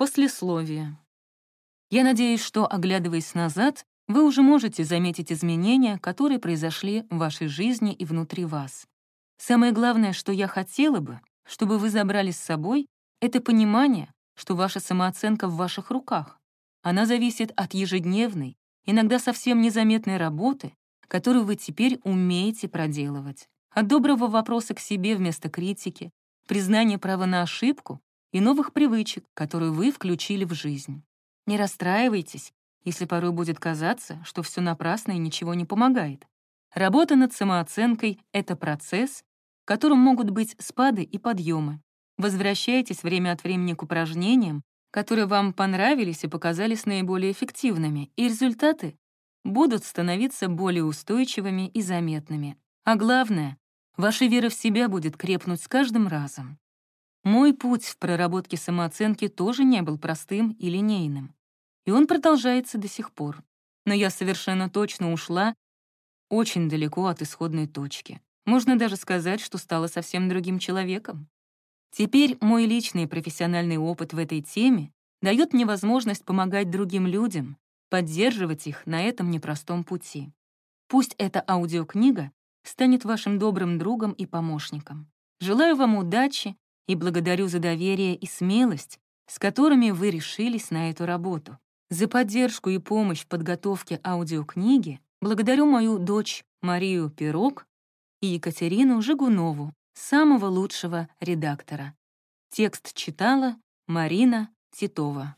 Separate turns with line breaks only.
Послесловие. Я надеюсь, что, оглядываясь назад, вы уже можете заметить изменения, которые произошли в вашей жизни и внутри вас. Самое главное, что я хотела бы, чтобы вы забрали с собой, это понимание, что ваша самооценка в ваших руках. Она зависит от ежедневной, иногда совсем незаметной работы, которую вы теперь умеете проделывать. От доброго вопроса к себе вместо критики, признания права на ошибку и новых привычек, которые вы включили в жизнь. Не расстраивайтесь, если порой будет казаться, что все напрасно и ничего не помогает. Работа над самооценкой — это процесс, в котором могут быть спады и подъемы. Возвращайтесь время от времени к упражнениям, которые вам понравились и показались наиболее эффективными, и результаты будут становиться более устойчивыми и заметными. А главное, ваша вера в себя будет крепнуть с каждым разом. Мой путь в проработке самооценки тоже не был простым и линейным. И он продолжается до сих пор. Но я совершенно точно ушла очень далеко от исходной точки. Можно даже сказать, что стала совсем другим человеком. Теперь мой личный и профессиональный опыт в этой теме дает мне возможность помогать другим людям, поддерживать их на этом непростом пути. Пусть эта аудиокнига станет вашим добрым другом и помощником. Желаю вам удачи и благодарю за доверие и смелость, с которыми вы решились на эту работу. За поддержку и помощь в подготовке аудиокниги благодарю мою дочь Марию Пирог и Екатерину Жигунову, самого лучшего редактора. Текст читала Марина Титова.